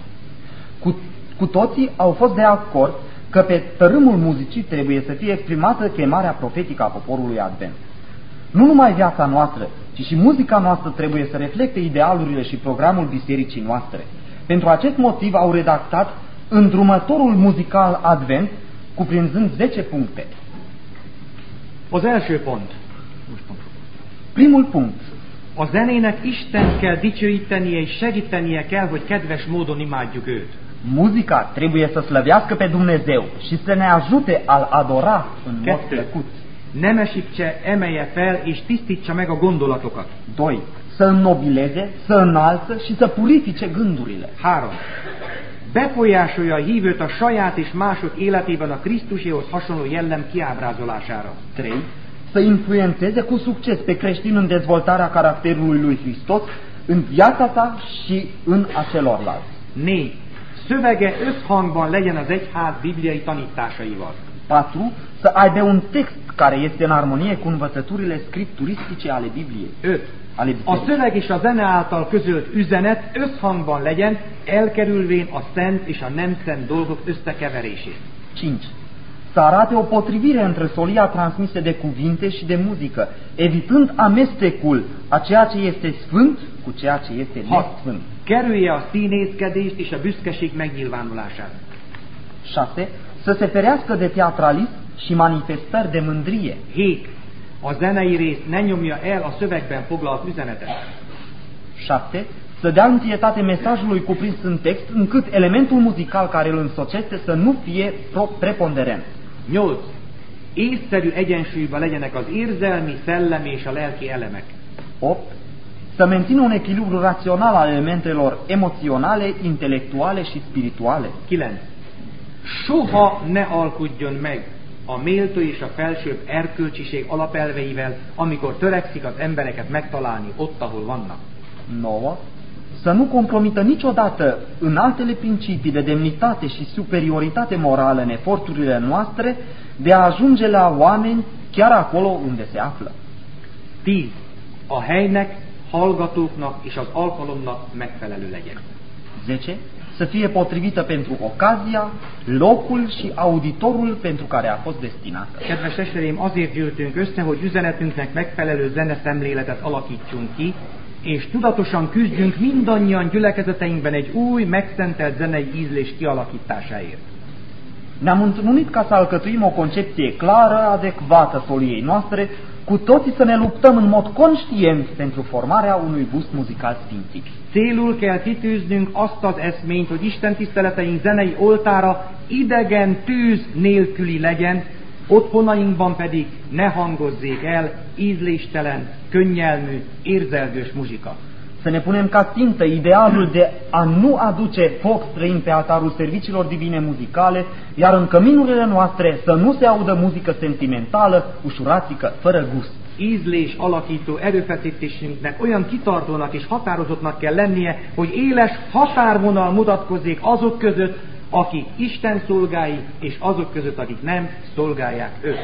Cu, cu toții au fost de acord că pe tărâmul muzicii trebuie să fie exprimată chemarea profetică a poporului Advent. Nu numai viața noastră, ci și muzica noastră trebuie să reflecte idealurile și programul bisericii noastre. Pentru acest motiv au redactat îndrumătorul muzical Advent, cuprinzând 10 puncte. Az első pont. Primul punct. A zenének Isten kell dicsőítenie és segítenie kell, hogy kedves módon imádjuk őt. Muzica trebuie să slăvească pe Dumnezeu și să ne ajute a-L adora în mod Kettő. plăcut. Nemesítse, emelje fel és tisztítsa meg a gondolatokat. 2 să înnobileze, să înalță și să purifice gândurile. 3. Befolyásolja a hívőt a saját és mások életében a Krisztuséhoz hasonló jellem kiábrázolására. 3. Să influențeze cu succes pe creștin în dezvoltarea caracterului lui Hristos, în viața ta și în acelorlalți. 4. Szövege összhangban legyen az egyház bibliai tanításaival. 4. Să aibă un text care este în armonie cu învățăturile scripturistice ale Bibliei. 5. A szöveg és a zene által közölt üzenet összhangban legyen, elkerülvén a szent és a nem szent dolgok összekeverését. 5. Să arate o potrivire între solia transmise de cuvinte și de muzică, evitând amestecul a ceea ce este sfânt cu ceea ce este nesfânt. Kerülje a színészkedést és a büszkeség megnyilvánulását. 6. Să se ferească de teatralism și manifestări de mândrie. 7. A zenei rész ne nyomja el a szövegben foglalt üzenetet. 7. Să dea întietate mesajului cuprins în text, încât elementul muzical care îl însocește să nu fie preponderent. 8. Észszerű egyensúlyban legyenek az érzelmi, szellemi és a lelki elemek. 8. Să mențină un echilibru rațional al elementelor emoționale, intelectuale și spirituale. 9. Soha ne alkudjon meg a méltó és a felsőbb erkölcsiség alapelveivel, amikor törekszik az embereket megtalálni ott, ahol vannak. 9. Să nu compromită niciodată în altele principii de demnitate și superioritate morală în eforturile noastre de a ajunge la oameni chiar acolo unde se află. 10. A helynek, hallgatóknak és az alkalomnak megfelelő legyen. 10. Să fie potrivită pentru ocazia, locul și auditorul pentru care a fost destinată. Kedves testvéreim, azért gyűltünk össze, hogy üzenetünknek megfelelő zeneszemléletet alakítsunk ki, és tudatosan küzdjünk mindannyian gyülekezeteinkben egy új, megszentelt zenei ízlés kialakításáért. Ne-am întâlnit ca să alcătuim o concepție clară, adecvată soliei noastre, cu toții să ne luptăm în mod conștient pentru formarea unui gust muzical sfințit. Célul kell kitűznünk azt az eszményt, hogy Isten tiszteleteink zenei oltára idegen tűz nélküli legyen, otthonainkban pedig ne hangozzék el ízléstelen, könnyelmű, érzelgős muzsika. Să ne punem ca țintă idealul de a nu aduce foc străin pe altarul serviciilor divine muzicale, iar în căminurile noastre să nu se audă muzică sentimentală, ușurațică, fără gust. Ízlés alakító erőfeszítésünknek olyan kitartónak és határozottnak kell lennie, hogy éles határvonal mutatkozzék azok között, akik Isten szolgái, és azok között, akik nem szolgálják őt.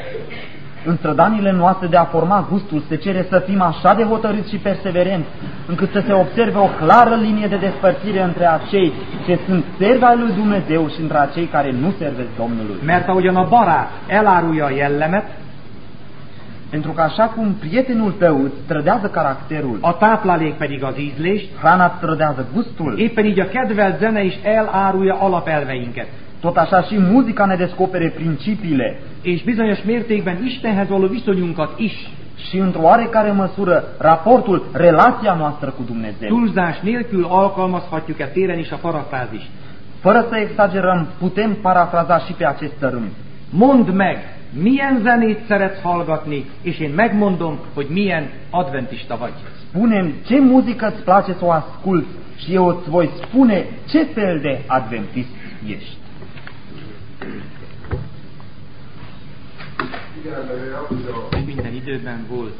În strădanile noastre de a forma gustul se cere să fim așa de hotărâți și perseverenți, încât să se observe o clară linie de despărțire între acei ce sunt servi ai lui Dumnezeu și între acei care nu servesc Domnului. Mert ahogyan a barát elárulja a jellemet, Pentru că așa cum prietenul tău îți trădează caracterul, a táplálék pedig az ízlést, hrana trădează gustul, éppen így a kedvelt zene is elárulja alapelveinket. tot așa și muzica ne descopere principiile És bizonyos mértékben Istenhez való viszonyunkat is și într-o oarecare măsură raportul, relația noastră cu Dumnezeu. túlzás nélkül alkalmazhatjuk e téren is a parafrázist. Fără să exagerăm, putem parafraza și pe acest tărâm. Mondd meg, milyen zenét szeretsz hallgatni, és én megmondom, hogy milyen adventista vagy. Spune-mi ce muzică îți place să o asculți și eu îți voi spune ce fel de adventist ești. Minden időben volt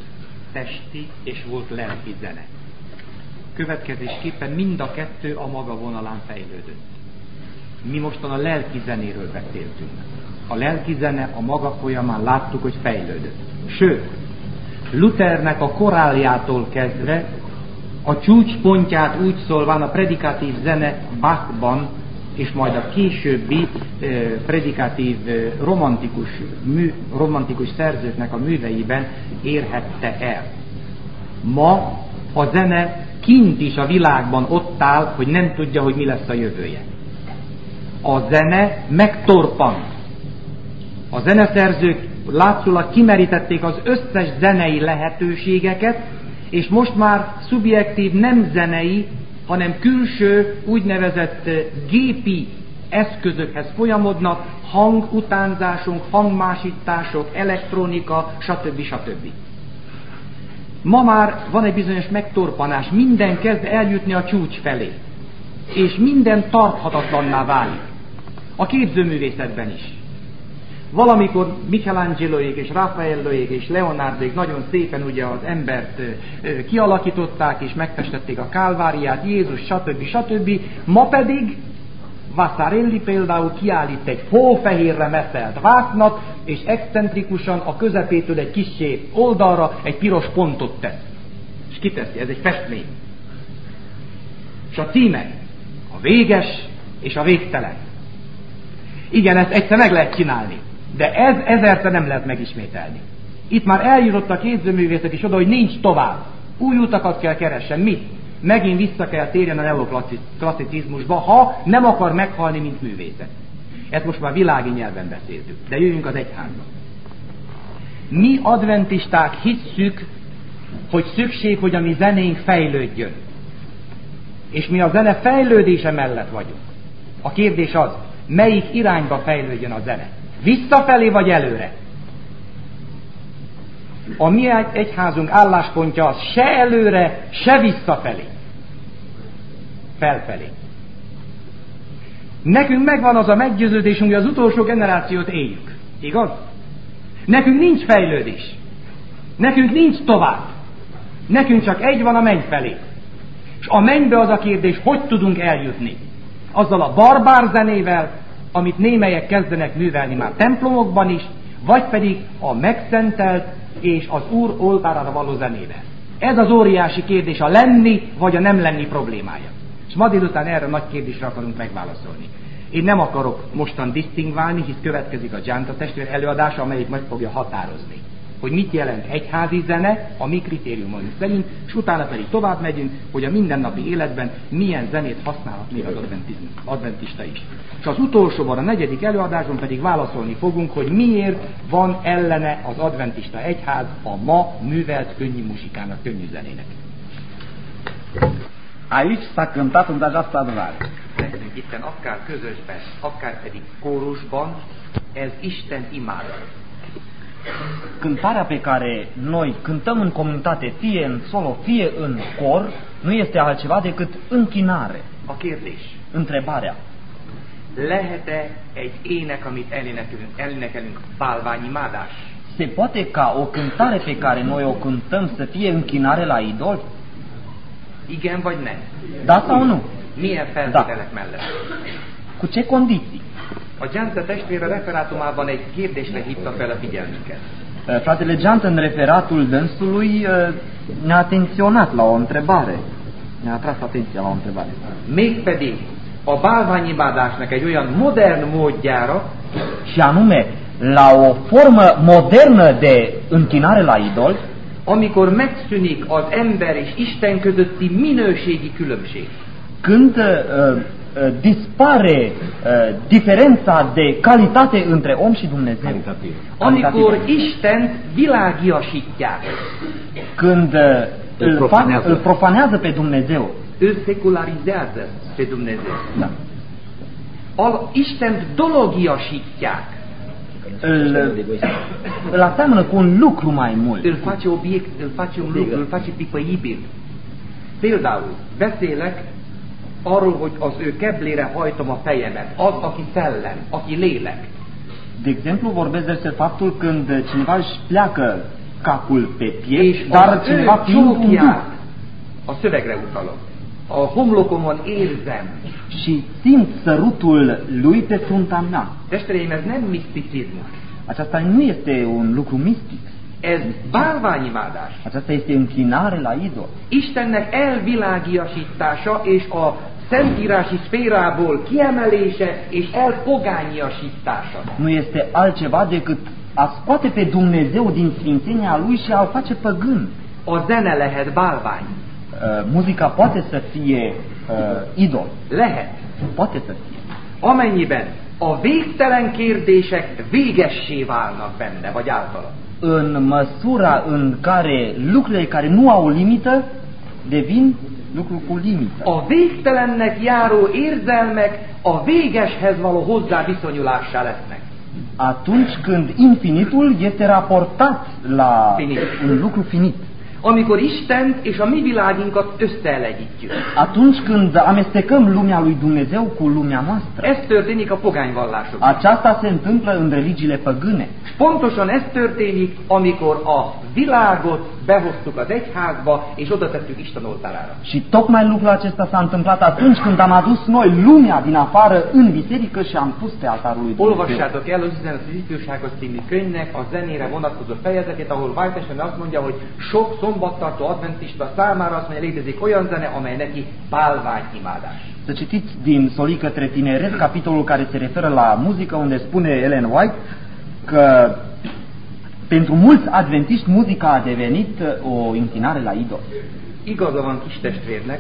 testi és volt lelki zene. Következésképpen mind a kettő a maga vonalán fejlődött. Mi mostan a lelki zenéről beszéltünk. A lelki zene a maga folyamán láttuk, hogy fejlődött. Sőt, Luthernek a koráljától kezdve a csúcspontját úgy szólván a predikatív zene Bachban és majd a későbbi eh, predikatív eh, romantikus, mű, romantikus szerzőknek a műveiben érhette el. Ma a zene kint is a világban ott áll, hogy nem tudja, hogy mi lesz a jövője. A zene megtorpant. A zeneszerzők látszólag kimerítették az összes zenei lehetőségeket, és most már szubjektív nem zenei, hanem külső úgynevezett eh, gépi eszközökhez folyamodnak, hangutánzásunk, hangmásítások, elektronika, stb. stb. Ma már van egy bizonyos megtorpanás, minden kezd eljutni a csúcs felé, és minden tarthatatlanná válik. A képzőművészetben is. Valamikor Michelangeloék és Raffaelloék és Leonardoék nagyon szépen ugye az embert kialakították és megfestették a kálváriát, Jézus, stb. stb. Ma pedig Vassarelli például kiállít egy hófehérre meszelt vásznat, és excentrikusan a közepétől egy kissé oldalra egy piros pontot tesz. És kiteszi, ez egy festmény. És a címe a véges és a végtelen. Igen, ezt egyszer meg lehet csinálni. De ez ezerszer nem lehet megismételni. Itt már eljutott a képzőművészet is oda, hogy nincs tovább. Új utakat kell keressen. Mit? Megint vissza kell térjen a neoklasszicizmusba, ha nem akar meghalni, mint művészet. Ezt most már világi nyelven beszéltük. De jöjjünk az egyházba. Mi adventisták hisszük, hogy szükség, hogy a mi zenénk fejlődjön. És mi a zene fejlődése mellett vagyunk. A kérdés az, melyik irányba fejlődjön a zene. Visszafelé vagy előre? A mi egyházunk álláspontja az se előre, se visszafelé. Felfelé. Nekünk megvan az a meggyőződésünk, hogy az utolsó generációt éljük. Igaz? Nekünk nincs fejlődés. Nekünk nincs tovább. Nekünk csak egy van a menny felé. És a mennybe az a kérdés, hogy tudunk eljutni. Azzal a barbár zenével, amit némelyek kezdenek művelni már templomokban is, vagy pedig a megszentelt és az Úr oltárára való zenével. Ez az óriási kérdés, a lenni vagy a nem lenni problémája. És ma délután erre a nagy kérdésre akarunk megválaszolni. Én nem akarok mostan disztingválni, hisz következik a Gyánta testvér előadása, amelyik meg fogja határozni hogy mit jelent egyházi zene a mi kritériumaink szerint, és utána pedig tovább megyünk, hogy a mindennapi életben milyen zenét használhat még az adventista is. És az utolsóban, a negyedik előadáson pedig válaszolni fogunk, hogy miért van ellene az adventista egyház a ma művelt könnyű muzsikának, könnyű zenének. Aici s-a cântat în această adunare. Nekünk itten akár közösben, akár pedig kórusban, ez Isten imádat. Cântarea pe care noi cântăm în comunitate, fie în solo, fie în cor, nu este altceva decât închinare. A kérdés. Întrebarea. Lehet-e egy ének, amit elénekelünk, elénekelünk bálványimádás? Se poate ca o cântare pe care noi o cântăm să fie închinare la idol? Igen vagy nem? Da sau nu? Milyen feltételek da. mellett? Cu ce condiții? A Gianza testvére referátumában egy kérdésre hívta fel a figyelmünket. Eh, fratele Geantă, în referatul dânsului, eh, ne-a atenționat la o întrebare. Ne-a atras atenția la o întrebare. Mégpedig a bálványimádásnak egy olyan modern módjára, și anume la o formă modernă de închinare la idol, amikor megszűnik az ember és Isten közötti minőségi különbség. Când uh, Uh, dispare uh, diferența de calitate între om și Dumnezeu. Amikor Isten világiasítják. Când uh, îl, profanează. îl profanează pe Dumnezeu. Îl secularizează pe Dumnezeu. Da. Al Isten dologiasítják. îl, îl aseamănă cu un lucru mai mult. Îl face obiect, îl face un lucru, îl face pipăibil. Például beszélek arról, hogy az ő keblére hajtom a fejemet, az, aki szellem, aki lélek. De exemplu, vorbesc despre faptul când cineva își pleacă capul pe És piept, dar az ő cineva fiind a szövegre utalok, a homlokomon érzem. și simt sărutul lui pe frunta mea. Testvéreim, ez nem miszticizmus. Aceasta nu este un lucru mistic. Ez bálványimádás. Aceasta este închinare la idol. Istennek elvilágiasítása és a szentírási szférából kiemelése és elpogányiasítása. Nu este altceva decât a scoate pe Dumnezeu din sfințenia lui și a-l face păgân. A zene lehet bálvány. Uh, muzica poate să fie uh, idol. Lehet. Poate să fie. Amennyiben a végtelen kérdések végessé válnak benne, vagy általa. În măsura în care lucrurile care nu au limită devin lucruri cu limită. A végtelennek járó érzelmek a végeshez való hozzáviszonyulássá lesznek. Atunci când infinitul este raportat la Finit. un lucru finit. Amikor Istent és a mi világunkat összeelegyítjük. Atunci când amestecăm lumea lui Dumnezeu cu lumea noastră. Ez történik a pogányvallásokban. Aceasta se întâmplă în religiile păgâne. Pontosan ez történik, amikor a világot behoztuk az egyházba, és oda tettük Isten oltárára. Și tocmai lucrul acesta s-a întâmplat atunci când am adus noi lumea din afară în biserică și am pus pe altarul lui Dumnezeu. Olvassátok el az Üzenet az ifjúsághoz című könyvnek a zenére vonatkozó fejezetét, ahol Whitehead azt mondja, hogy sok szombattartó adventista számára azt mondja, létezik olyan zene, amely neki bálványimádás. Să citiți din Soli către tineret, capitolul care se referă la muzică, unde spune Ellen White că pentru mulți adventiști muzica a devenit uh, o închinare la idol. Igaza van kis testvérnek,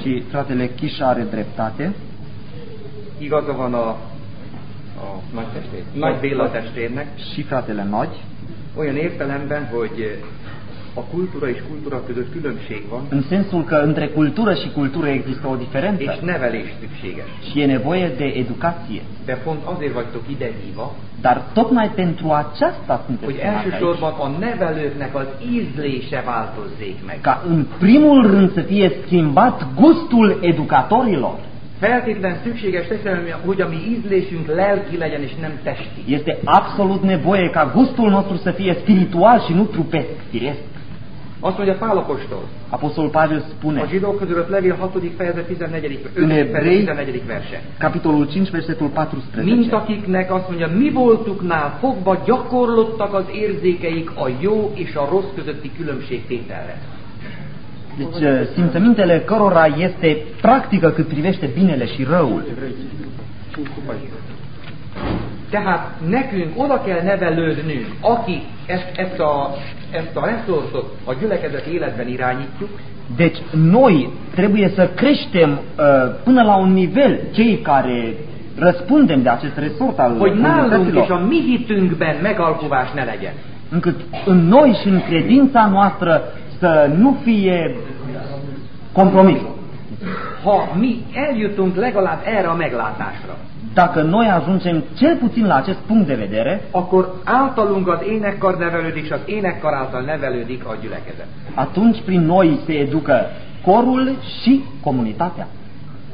Și fratele Chiș are dreptate, igaza van a, a nagy testvér, nagy Béla testvérnek, și fratele Nagy, olyan értelemben, hogy a kultúra és kultúra között különbség van, în sensul că între cultură și cultură există o és diferență nevelés szükséges. și e nevoie de educație. De pont azért vagytok idehívva, Dar tocmai pentru aceasta sunteți hogy elsősorban a nevelőknek az ízlése változzék meg. Ca în primul rând să fie schimbat gustul educatorilor. Feltétlen szükséges teszem, hogy a mi ízlésünk lelki legyen, és nem testi. Este absolut nevoie ca gustul nostru să fie spiritual și nu trupesc, firesc. Azt mondja Pál apostol, Apostolul Pavel a spune, zsidók között levél 6. fejezet 14. În 5. Evrei- fejezet 14. verse. capitolul 5, versetul 14. Mint akiknek azt mondja, mi voltuknál fogva gyakorlottak az érzékeik a jó és a rossz közötti különbségtételre. Deci uh, simțămintele cărora este practică cât privește binele și răul. Tehát nekünk oda kell nevelődnünk, aki ezt, ezt, a, ezt a resszortot a gyülekezet életben irányítjuk, Deci noi trebuie să creștem uh, până la un nivel, cei care răspundem de acest resort al hogy nálunk és a mi hitünkben megalkuvás ne legyen. încât în noi și în credința noastră să nu fie compromis. Ha mi eljutunk legalább erre a meglátásra, Dacă noi ajungem cel puțin la acest punct de vedere, akkor általunk az énekkar nevelődik, és az énekkar által nevelődik a gyülekezet. atunci prin noi se educă corul și comunitatea.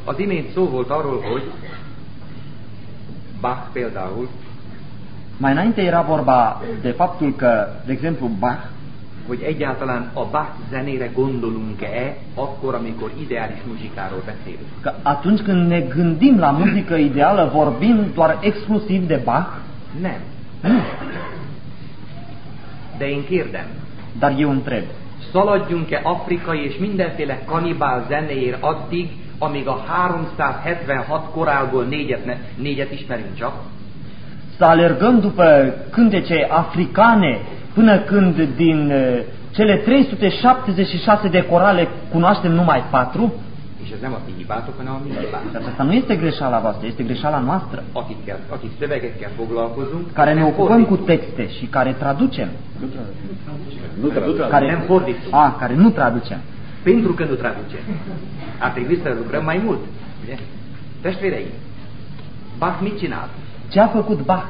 Az imént szó volt arról, hogy Bach például Mai înainte era vorba de faptul că, de exemplu, Bach, hogy egyáltalán a Bach zenére gondolunk-e akkor, amikor ideális muzsikáról beszélünk. că atunci când ne gândim la muzică ideală, vorbim doar exclusiv de Bach, Nem. De én kérdem, Dar eu întreb, szaladjunk-e afrikai és mindenféle kanibál zenéért addig, amíg a 376 korálból négyet, ne, négyet ismerünk csak? să alergăm după cântece africane până când din uh, cele 376 de corale cunoaștem numai patru? És ez nem a ti hibátok, hanem a mi hibánk. Și aceasta nu este greșeala voastră, este greșeala noastră, Akikkel, akik szövegekkel foglalkozunk, care ne nem ocupăm cu fordítunk. texte și care traducem. Nu traduc. Care, Nem fordítunk. a, care nu traducem. Pentru că nu traducem. Ar trebui să lucrăm mai mult. Ugye? Testvéreim, Bach mit csinált? Ce a făcut Bach?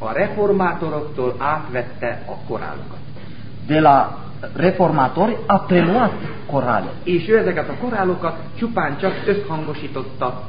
A reformátoroktól átvette a korálokat. De la reformatori a preluat corale. És ő ezeket a korálokat csupán csak összhangosította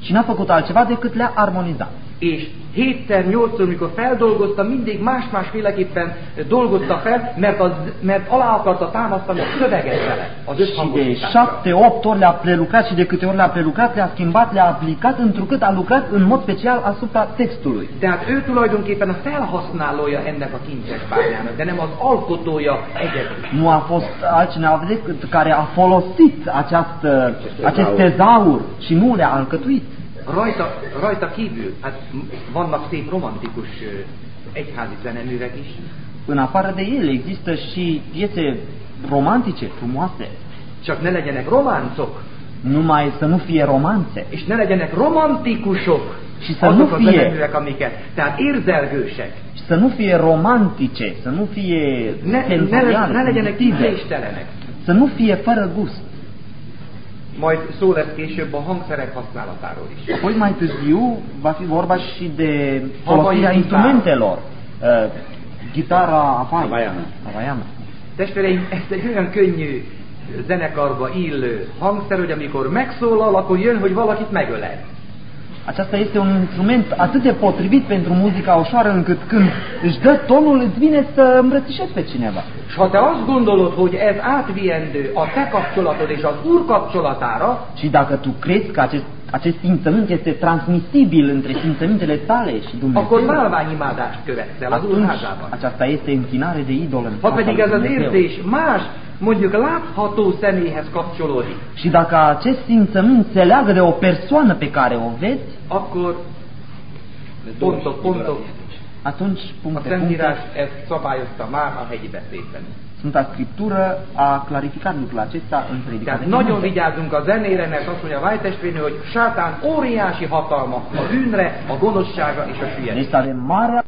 Și n-a făcut altceva decât le-a armonizat. És hétszer, nyolcszor, mikor feldolgozta, mindig más-másféleképpen dolgozta fel, mert, az, mert alá akarta támasztani a szöveget vele, az Și de összhangosításra. șapte, opt ori le-a prelucrat și de câte ori le-a prelucrat, le-a schimbat, le-a aplicat, întrucât a lucrat în mod special asupra textului. Tehát ő tulajdonképpen a felhasználója ennek a kincses bányának, de nem az alkotója egyedül. Nu a fost altcineva decât care a folosit această, acest tezaur și nu le-a alcătuit. Rajta, rajta kívül, hát vannak szép romantikus egyházi zeneművek is, În afară de ele există și piese romantice, frumoase, csak ne legyenek románcok, numai să nu fie romanțe. És ne legyenek romantikusok, Și să azok nu fie- zeneművek, amiket, tehát érzelgősek, și să nu fie romantice, să nu fie ne, ne, ne legyenek ízléstelenek. să nu fie fără gust. Majd szó lesz később a hangszerek használatáról is. Apoi mai târziu va fi vorba și de folosirea instrumentelor. Uh, Gitara Havai. Havaiana. Havaiana. Testvéreim, ez egy olyan könnyű zenekarba illő hangszer, hogy amikor megszólal, akkor jön, hogy valakit megölel. Aceasta este un instrument atât de potrivit pentru muzica ușoară încât când își dă tonul îți vine să îmbrățișezi pe cineva. És ha te azt gondolod, hogy ez átviendő a te kapcsolatod és az Úr kapcsolatára, Și dacă tu crezi că acest, acest simțământ este transmisibil între simțămintele tale și Dumnezeu, akkor bálványimádást követsz el az Úr atunci házában. aceasta este închinare de idol în Ha fața pedig lui ez az Dumnezeu. érzés más, mondjuk látható személyhez kapcsolódik, Și dacă acest simțământ se leagă de o persoană pe care o vezi, akkor pontok, pontok, atunci a puncte, Szentírás puncte, ezt szabályozta már a hegyi beszédben. Sfânta Scriptură a clarificat lucrul acesta în predica de nagyon vigyázzunk a zenére, mert azt mondja a vájtestvérnő, hogy sátán óriási hatalma a bűnre, a gonoszsága és a Deci süllyedésre. are mare